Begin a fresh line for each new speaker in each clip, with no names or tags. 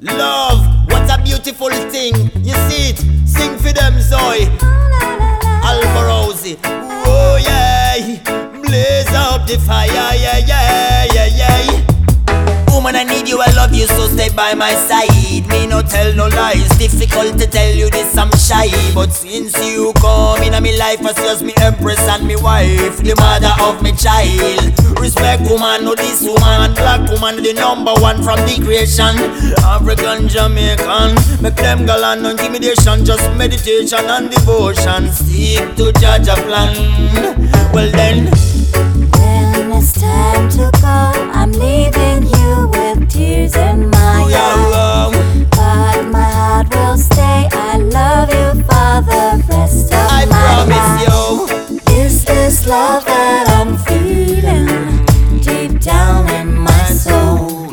Love, what a beautiful thing. You see it? Sing for them, Zoe. You, I love you, so stay by my side. Me no tell no lies, difficult to tell you this, I'm shy. But since you come in my life, as just me empress and me wife, the mother of me child. Respect woman, no this woman, black woman, the number one from the creation. African, Jamaican, make them galant, no intimidation, just meditation and devotion. Stick to judge a plan. Well then.
When it's time to love that I'm feeling deep down in my soul?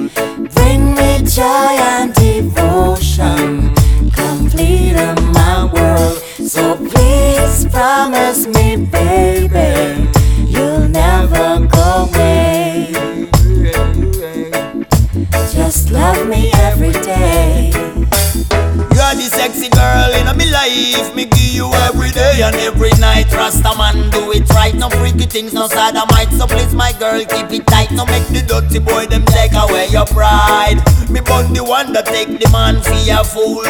Bring me joy and devotion, complete in my world. So please promise me, baby, you'll never go away. Just love me every day.
Sexy girl in my life. Me give you every day and every night. Rasta man do it right. No freaky things, no sodomite. So please, my girl, keep it tight. No make the dirty boy them take away your pride. Me bun the one that take the man for a fool.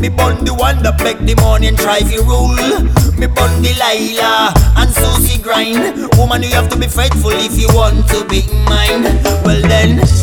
Me bun the one that beg the money and try to rule. Me bun Delilah and Susie grind. Woman, you have to be faithful if you want to be mine. Well then.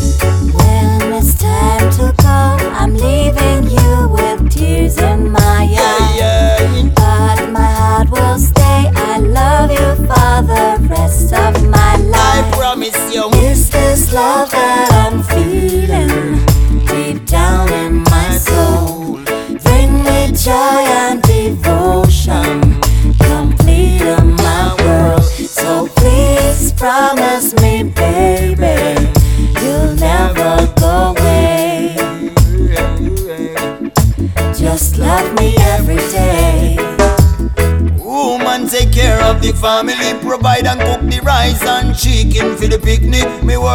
Love that I'm feeling deep down in my soul? Bring me joy and devotion, complete my world. So please promise me, baby, you'll never go away. Just love me every day.
Woman take care of the family, provide and cook the rice and chicken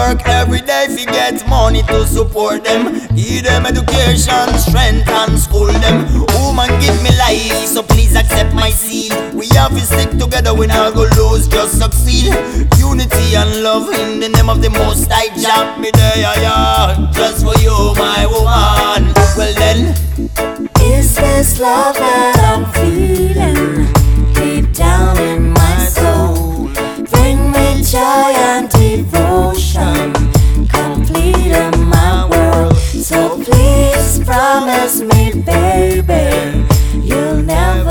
work every day fi get money to support them, give them education, strength and school them. Woman give me life, so please accept my seal. We have to stick together, we not go lose, just succeed. Unity and love in the name of the Most High. Jump me there, yeah, just for you, my woman. Well then.
Is this love baby, you'll never